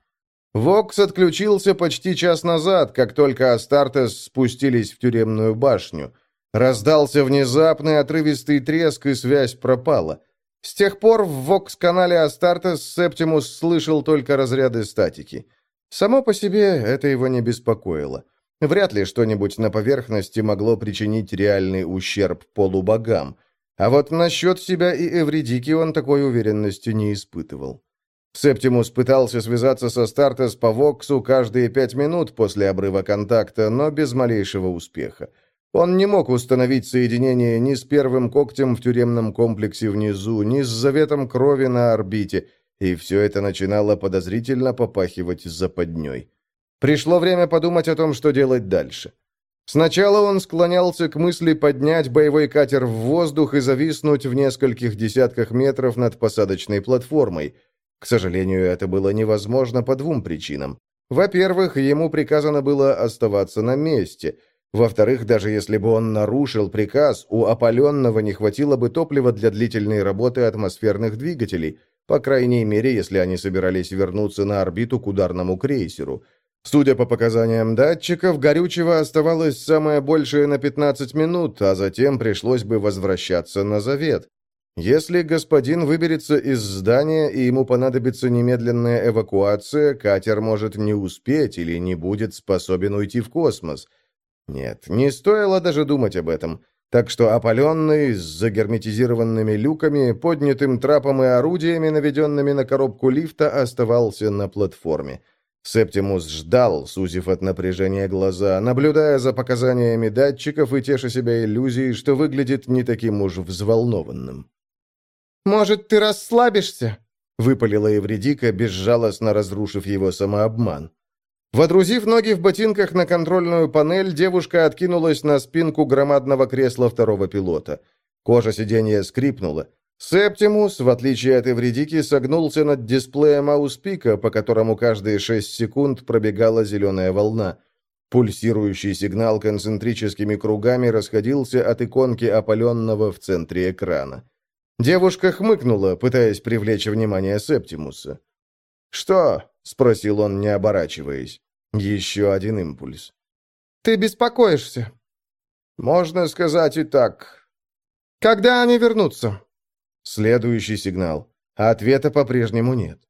Вокс отключился почти час назад, как только Астартес спустились в тюремную башню. Раздался внезапный отрывистый треск, и связь пропала. С тех пор в Вокс-канале Астартес Септимус слышал только разряды статики. Само по себе это его не беспокоило. Вряд ли что-нибудь на поверхности могло причинить реальный ущерб полубогам. А вот насчет себя и Эвридики он такой уверенности не испытывал. Септимус пытался связаться со Стартес по Воксу каждые пять минут после обрыва контакта, но без малейшего успеха. Он не мог установить соединение ни с первым когтем в тюремном комплексе внизу, ни с заветом крови на орбите, и все это начинало подозрительно попахивать западней. Пришло время подумать о том, что делать дальше. Сначала он склонялся к мысли поднять боевой катер в воздух и зависнуть в нескольких десятках метров над посадочной платформой. К сожалению, это было невозможно по двум причинам. Во-первых, ему приказано было оставаться на месте. Во-вторых, даже если бы он нарушил приказ, у опаленного не хватило бы топлива для длительной работы атмосферных двигателей, по крайней мере, если они собирались вернуться на орбиту к ударному крейсеру – Судя по показаниям датчиков, горючего оставалось самое большее на 15 минут, а затем пришлось бы возвращаться на завет. Если господин выберется из здания и ему понадобится немедленная эвакуация, катер может не успеть или не будет способен уйти в космос. Нет, не стоило даже думать об этом. Так что опаленный, с загерметизированными люками, поднятым трапом и орудиями, наведенными на коробку лифта, оставался на платформе. Септимус ждал, сузив от напряжения глаза, наблюдая за показаниями датчиков и теша себя иллюзией, что выглядит не таким уж взволнованным. «Может, ты расслабишься?» — выпалила Евредика, безжалостно разрушив его самообман. Водрузив ноги в ботинках на контрольную панель, девушка откинулась на спинку громадного кресла второго пилота. Кожа сиденья скрипнула. Септимус, в отличие от Эвредики, согнулся над дисплеем ауспика, по которому каждые шесть секунд пробегала зеленая волна. Пульсирующий сигнал концентрическими кругами расходился от иконки опаленного в центре экрана. Девушка хмыкнула, пытаясь привлечь внимание Септимуса. «Что?» — спросил он, не оборачиваясь. Еще один импульс. «Ты беспокоишься?» «Можно сказать и так». «Когда они вернутся?» Следующий сигнал. Ответа по-прежнему нет.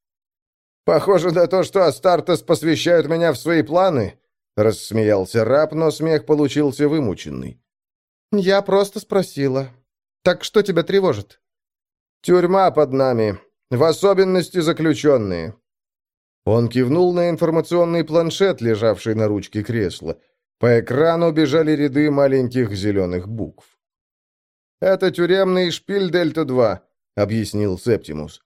«Похоже на то, что Астартес посвящают меня в свои планы», — рассмеялся раб, но смех получился вымученный. «Я просто спросила. Так что тебя тревожит?» «Тюрьма под нами, в особенности заключенные». Он кивнул на информационный планшет, лежавший на ручке кресла. По экрану бежали ряды маленьких зеленых букв. «Это тюремный шпиль Дельта-2», — объяснил Септимус.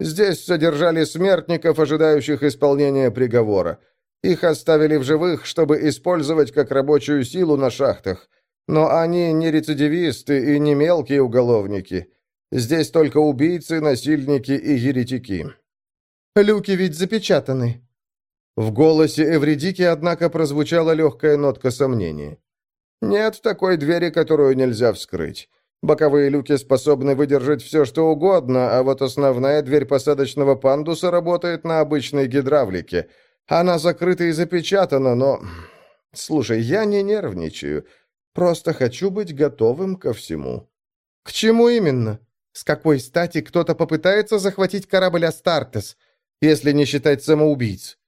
«Здесь содержали смертников, ожидающих исполнения приговора. Их оставили в живых, чтобы использовать как рабочую силу на шахтах. Но они не рецидивисты и не мелкие уголовники. Здесь только убийцы, насильники и еретики». «Люки ведь запечатаны». В голосе Эвредики, однако, прозвучала легкая нотка сомнения. «Нет такой двери, которую нельзя вскрыть. Боковые люки способны выдержать все, что угодно, а вот основная дверь посадочного пандуса работает на обычной гидравлике. Она закрыта и запечатана, но... Слушай, я не нервничаю. Просто хочу быть готовым ко всему». «К чему именно? С какой стати кто-то попытается захватить корабль Астартес, если не считать самоубийц?»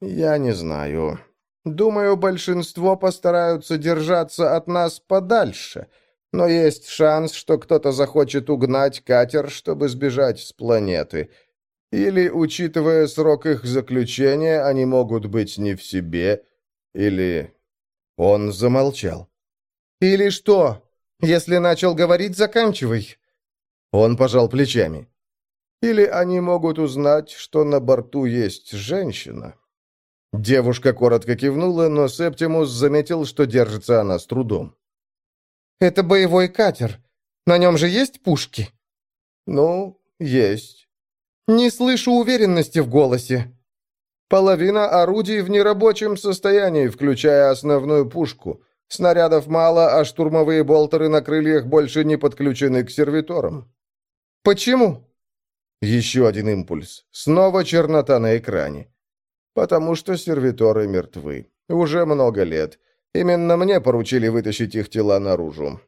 «Я не знаю. Думаю, большинство постараются держаться от нас подальше» но есть шанс, что кто-то захочет угнать катер, чтобы сбежать с планеты. Или, учитывая срок их заключения, они могут быть не в себе, или...» Он замолчал. «Или что? Если начал говорить, заканчивай». Он пожал плечами. «Или они могут узнать, что на борту есть женщина». Девушка коротко кивнула, но Септимус заметил, что держится она с трудом. Это боевой катер. На нем же есть пушки?» «Ну, есть». «Не слышу уверенности в голосе». «Половина орудий в нерабочем состоянии, включая основную пушку. Снарядов мало, а штурмовые болтеры на крыльях больше не подключены к сервиторам». «Почему?» Еще один импульс. Снова чернота на экране. «Потому что сервиторы мертвы. Уже много лет. Именно мне поручили вытащить их тела наружу.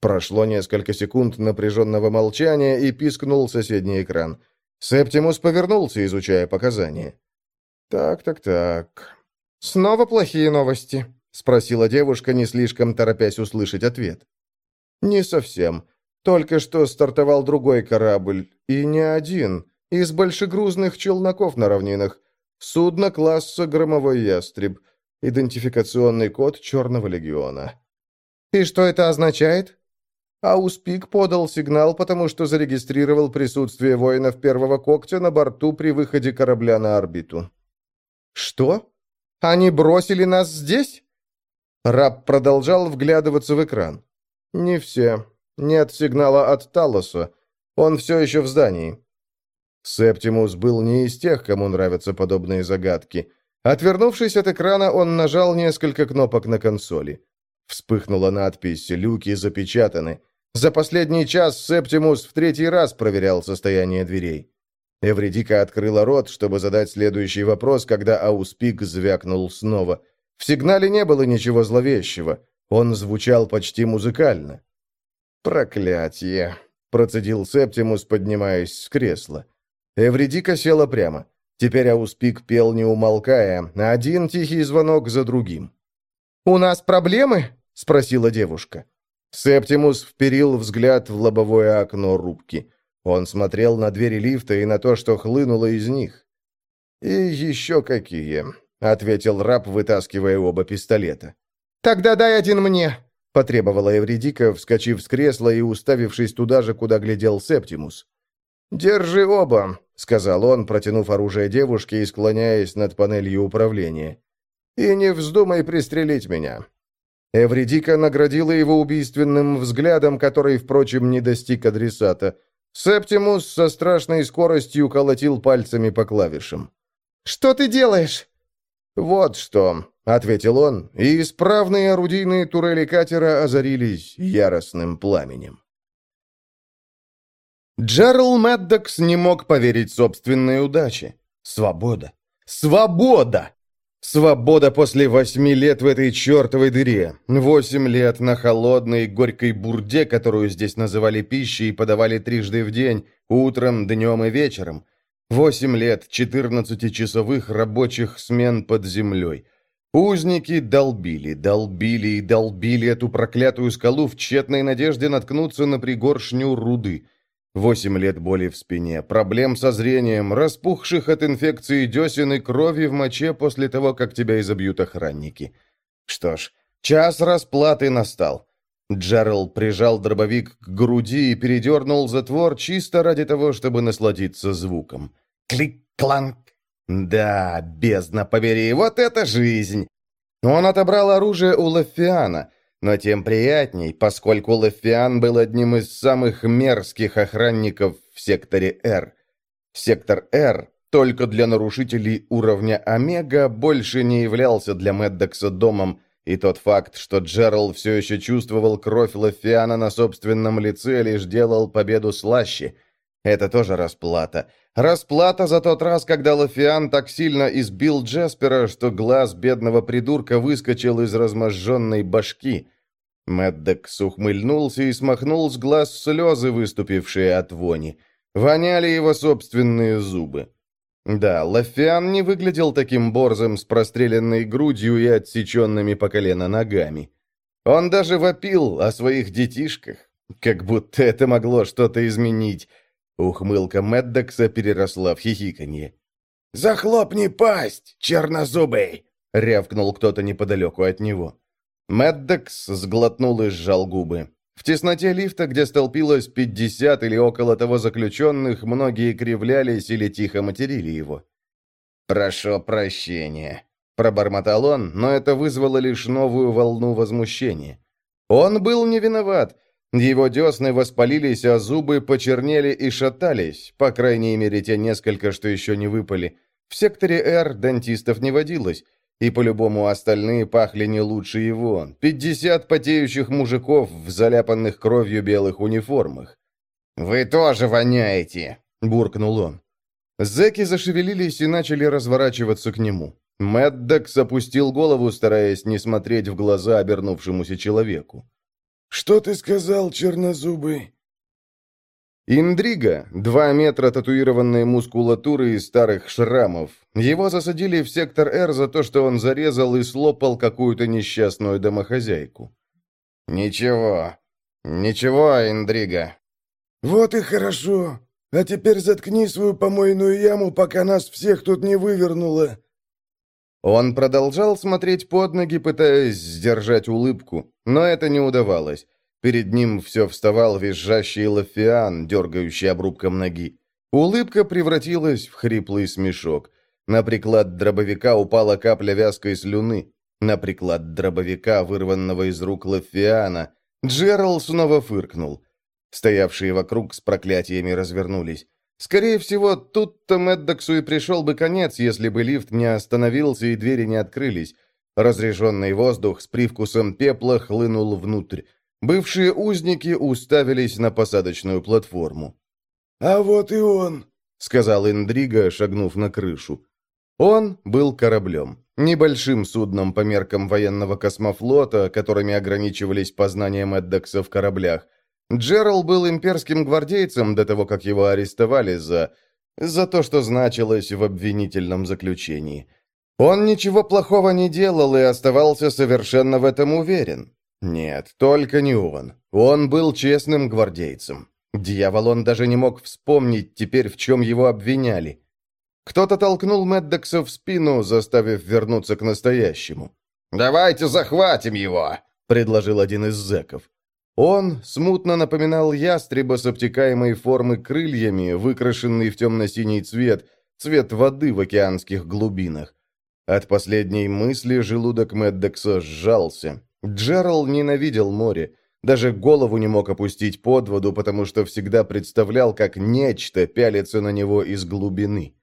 Прошло несколько секунд напряженного молчания, и пискнул соседний экран. Септимус повернулся, изучая показания. «Так, так, так. Снова плохие новости?» — спросила девушка, не слишком торопясь услышать ответ. «Не совсем. Только что стартовал другой корабль, и не один, из большегрузных челноков на равнинах. Судно класса «Громовой ястреб». Идентификационный код Черного легиона. «И что это означает?» Ауспик подал сигнал, потому что зарегистрировал присутствие воинов первого когтя на борту при выходе корабля на орбиту. «Что? Они бросили нас здесь?» Раб продолжал вглядываться в экран. «Не все. Нет сигнала от Талоса. Он все еще в здании». Септимус был не из тех, кому нравятся подобные загадки. Отвернувшись от экрана, он нажал несколько кнопок на консоли. Вспыхнула надпись «Люки запечатаны». За последний час Септимус в третий раз проверял состояние дверей. Эвредика открыла рот, чтобы задать следующий вопрос, когда Ауспик звякнул снова. В сигнале не было ничего зловещего. Он звучал почти музыкально. «Проклятье!» — процедил Септимус, поднимаясь с кресла. Эвредика села прямо. Теперь Ауспик пел не умолкая, один тихий звонок за другим. «У нас проблемы?» — спросила девушка. Септимус вперил взгляд в лобовое окно рубки. Он смотрел на двери лифта и на то, что хлынуло из них. «И еще какие», — ответил раб, вытаскивая оба пистолета. «Тогда дай один мне», — потребовала Эвредика, вскочив с кресла и уставившись туда же, куда глядел Септимус. «Держи оба», — сказал он, протянув оружие девушке и склоняясь над панелью управления. «И не вздумай пристрелить меня». Эвредика наградила его убийственным взглядом, который, впрочем, не достиг адресата. Септимус со страшной скоростью колотил пальцами по клавишам. «Что ты делаешь?» «Вот что», — ответил он, и исправные орудийные турели катера озарились яростным пламенем. Джерал Мэддокс не мог поверить собственной удаче. Свобода. Свобода! Свобода после восьми лет в этой чертовой дыре. Восемь лет на холодной, горькой бурде, которую здесь называли пищей и подавали трижды в день, утром, днем и вечером. Восемь лет четырнадцатичасовых рабочих смен под землей. Узники долбили, долбили и долбили эту проклятую скалу в тщетной надежде наткнуться на пригоршню руды – Восемь лет боли в спине, проблем со зрением, распухших от инфекции десен и крови в моче после того, как тебя изобьют охранники. Что ж, час расплаты настал. Джерал прижал дробовик к груди и передернул затвор чисто ради того, чтобы насладиться звуком. Клик-кланк. Да, бездна побери, вот это жизнь! Он отобрал оружие у Лафиана — но тем приятней, поскольку Лефиан был одним из самых мерзких охранников в секторе R. Сектор R только для нарушителей уровня Омега больше не являлся для Меддокса домом, и тот факт, что Джерал все еще чувствовал кровь Лефиана на собственном лице, лишь делал победу слаще. Это тоже расплата. Расплата за тот раз, когда Лафиан так сильно избил Джеспера, что глаз бедного придурка выскочил из разможженной башки. Мэддекс ухмыльнулся и смахнул с глаз слезы, выступившие от вони. Воняли его собственные зубы. Да, Лафиан не выглядел таким борзым с простреленной грудью и отсеченными по колено ногами. Он даже вопил о своих детишках, как будто это могло что-то изменить. Ухмылка Мэддокса переросла в хихиканье. «Захлопни пасть, чернозубый!» — рявкнул кто-то неподалеку от него. Мэддокс сглотнул и сжал губы. В тесноте лифта, где столпилось 50 или около того заключенных, многие кривлялись или тихо материли его. «Прошу прощения», — пробормотал он, но это вызвало лишь новую волну возмущения. Он был не виноват. Его десны воспалились, а зубы почернели и шатались, по крайней мере, те несколько, что еще не выпали. В секторе «Р» дантистов не водилось. И по-любому остальные пахли не лучше его. Пятьдесят потеющих мужиков в заляпанных кровью белых униформах. «Вы тоже воняете!» — буркнул он. Зеки зашевелились и начали разворачиваться к нему. Мэддокс опустил голову, стараясь не смотреть в глаза обернувшемуся человеку. «Что ты сказал, чернозубый?» Индрига, два метра татуированной мускулатуры и старых шрамов. Его засадили в сектор Р за то, что он зарезал и слопал какую-то несчастную домохозяйку. «Ничего, ничего, Индрига». «Вот и хорошо. А теперь заткни свою помойную яму, пока нас всех тут не вывернуло». Он продолжал смотреть под ноги, пытаясь сдержать улыбку, но это не удавалось. Перед ним все вставал визжащий лафиан, дергающий обрубком ноги. Улыбка превратилась в хриплый смешок. На приклад дробовика упала капля вязкой слюны. На приклад дробовика, вырванного из рук Лафиана, Джерал снова фыркнул. Стоявшие вокруг с проклятиями развернулись. Скорее всего, тут-то Мэддоксу и пришел бы конец, если бы лифт не остановился и двери не открылись. Разреженный воздух с привкусом пепла хлынул внутрь. Бывшие узники уставились на посадочную платформу. «А вот и он», — сказал Индрига, шагнув на крышу. Он был кораблем, небольшим судном по меркам военного космофлота, которыми ограничивались познания Мэддокса в кораблях. Джерал был имперским гвардейцем до того, как его арестовали за... за то, что значилось в обвинительном заключении. Он ничего плохого не делал и оставался совершенно в этом уверен. Нет, только не он. Он был честным гвардейцем. Дьявол, он даже не мог вспомнить теперь, в чем его обвиняли. Кто-то толкнул Мэддокса в спину, заставив вернуться к настоящему. «Давайте захватим его!» — предложил один из зэков. Он смутно напоминал ястреба с обтекаемой формы крыльями, выкрашенный в темно-синий цвет, цвет воды в океанских глубинах. От последней мысли желудок Меддекса сжался. Джерал ненавидел море. Даже голову не мог опустить под воду, потому что всегда представлял, как нечто пялится на него из глубины.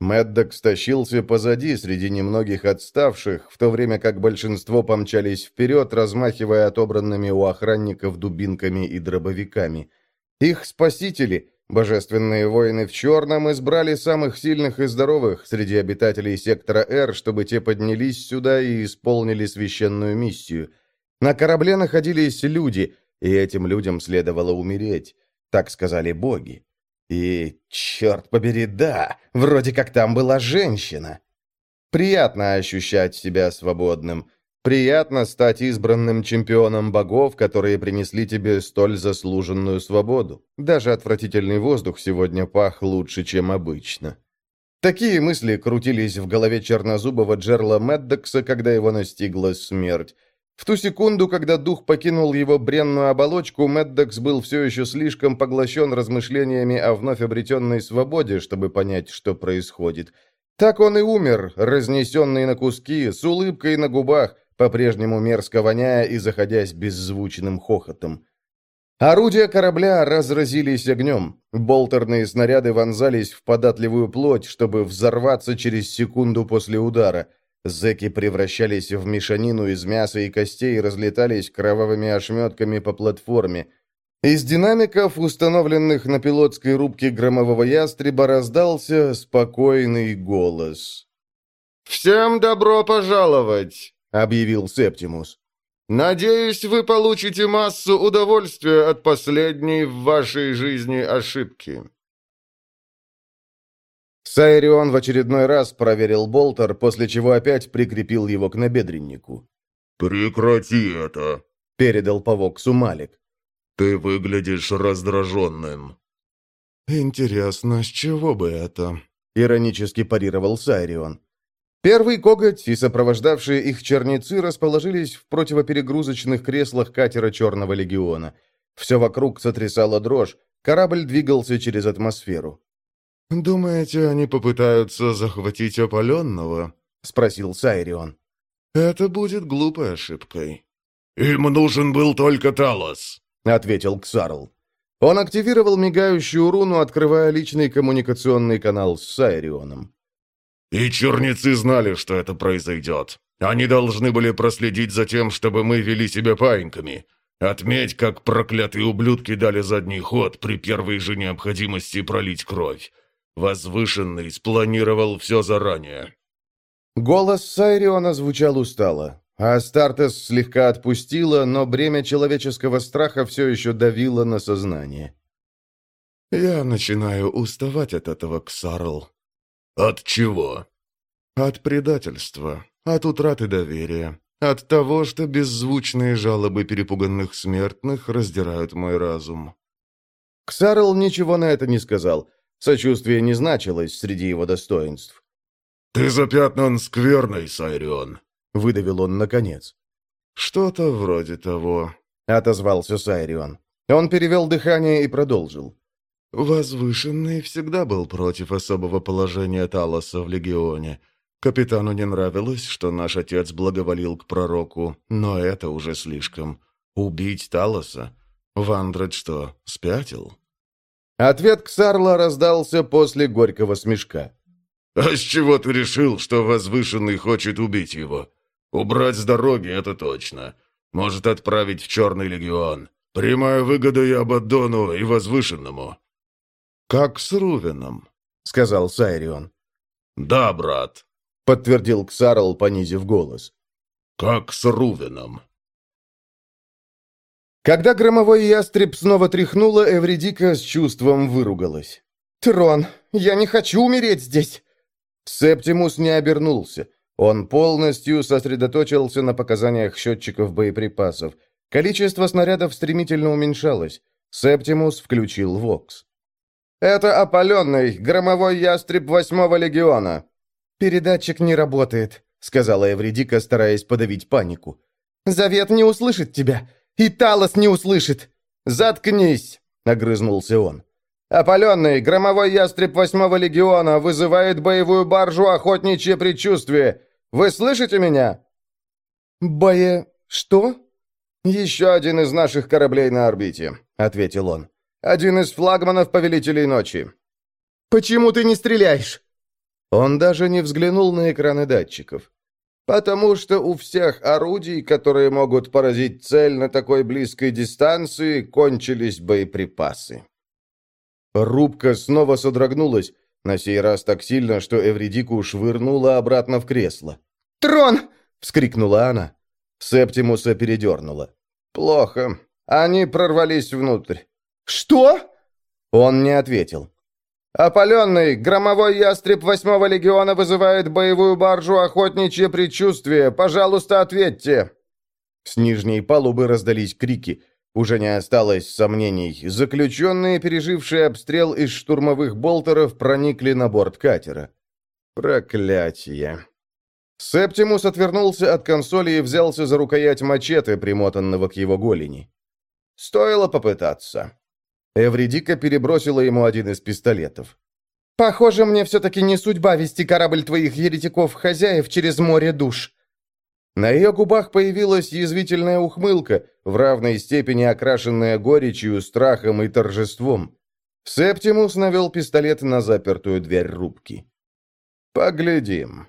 Мэддок стащился позади среди немногих отставших, в то время как большинство помчались вперед, размахивая отобранными у охранников дубинками и дробовиками. Их спасители, божественные воины в черном, избрали самых сильных и здоровых среди обитателей сектора Р, чтобы те поднялись сюда и исполнили священную миссию. На корабле находились люди, и этим людям следовало умереть, так сказали боги. И, черт побери, да, вроде как там была женщина. Приятно ощущать себя свободным. Приятно стать избранным чемпионом богов, которые принесли тебе столь заслуженную свободу. Даже отвратительный воздух сегодня пах лучше, чем обычно. Такие мысли крутились в голове чернозубого Джерла Меддокса, когда его настигла смерть. В ту секунду, когда дух покинул его бренную оболочку, Меддокс был все еще слишком поглощен размышлениями о вновь обретенной свободе, чтобы понять, что происходит. Так он и умер, разнесенный на куски, с улыбкой на губах, по-прежнему мерзко воняя и заходясь беззвучным хохотом. Орудия корабля разразились огнем. Болтерные снаряды вонзались в податливую плоть, чтобы взорваться через секунду после удара – Зеки превращались в мешанину из мяса и костей и разлетались кровавыми ошметками по платформе. Из динамиков, установленных на пилотской рубке громового ястреба, раздался спокойный голос. «Всем добро пожаловать!» — объявил Септимус. «Надеюсь, вы получите массу удовольствия от последней в вашей жизни ошибки». Сайрион в очередной раз проверил болтер, после чего опять прикрепил его к набедреннику. «Прекрати это!» — передал по Воксу Малик. «Ты выглядишь раздраженным». «Интересно, с чего бы это?» — иронически парировал Сайрион. Первый коготь и сопровождавшие их черницы расположились в противоперегрузочных креслах катера Черного легиона. Все вокруг сотрясало дрожь, корабль двигался через атмосферу. «Думаете, они попытаются захватить опаленного?» — спросил Сайрион. «Это будет глупой ошибкой». «Им нужен был только Талос», — ответил Ксарл. Он активировал мигающую руну, открывая личный коммуникационный канал с Сайрионом. И черницы знали, что это произойдет. Они должны были проследить за тем, чтобы мы вели себя паиньками. Отметь, как проклятые ублюдки дали задний ход при первой же необходимости пролить кровь. Возвышенный спланировал все заранее. Голос Сайриона звучал устало. А Астартес слегка отпустила, но бремя человеческого страха все еще давило на сознание. «Я начинаю уставать от этого, Ксарл». «От чего?» «От предательства, от утраты доверия, от того, что беззвучные жалобы перепуганных смертных раздирают мой разум». Ксарл ничего на это не сказал. Сочувствие не значилось среди его достоинств. «Ты запятнан скверной, Сайрион», — выдавил он наконец. «Что-то вроде того», — отозвался Сайрион. Он перевел дыхание и продолжил. «Возвышенный всегда был против особого положения Талоса в Легионе. Капитану не нравилось, что наш отец благоволил к пророку, но это уже слишком. Убить Талоса? Вандред что, спятил?» Ответ Ксарла раздался после горького смешка. «А с чего ты решил, что Возвышенный хочет убить его? Убрать с дороги — это точно. Может отправить в Черный Легион. Прямая выгода и Абаддону, и Возвышенному». «Как с Рувеном», — сказал Сайрион. «Да, брат», — подтвердил Ксарл, понизив голос. «Как с Рувеном». Когда громовой ястреб снова тряхнула, Эвредика с чувством выругалась. «Трон, я не хочу умереть здесь!» Септимус не обернулся. Он полностью сосредоточился на показаниях счетчиков боеприпасов. Количество снарядов стремительно уменьшалось. Септимус включил ВОКС. «Это опаленный, громовой ястреб восьмого легиона». «Передатчик не работает», — сказала Эвредика, стараясь подавить панику. «Завет не услышит тебя. И Талос не услышит!» «Заткнись!» — огрызнулся он. «Опаленный, громовой ястреб восьмого легиона вызывает боевую баржу охотничье предчувствие. Вы слышите меня?» «Бое... что?» «Еще один из наших кораблей на орбите», — ответил он. «Один из флагманов Повелителей Ночи». «Почему ты не стреляешь?» Он даже не взглянул на экраны датчиков. Потому что у всех орудий, которые могут поразить цель на такой близкой дистанции, кончились боеприпасы. Рубка снова содрогнулась, на сей раз так сильно, что Эвредику швырнула обратно в кресло. «Трон!» — вскрикнула она. Септимуса передернула. «Плохо. Они прорвались внутрь». «Что?» Он не ответил. «Опаленный, громовой ястреб восьмого легиона вызывает боевую баржу охотничье предчувствие. Пожалуйста, ответьте!» С нижней палубы раздались крики. Уже не осталось сомнений. Заключенные, пережившие обстрел из штурмовых болтеров, проникли на борт катера. Проклятие. Септимус отвернулся от консоли и взялся за рукоять мачете, примотанного к его голени. Стоило попытаться. Эвредика перебросила ему один из пистолетов. «Похоже, мне все-таки не судьба вести корабль твоих еретиков-хозяев через море душ». На ее губах появилась язвительная ухмылка, в равной степени окрашенная горечью, страхом и торжеством. Септимус навел пистолет на запертую дверь рубки. «Поглядим».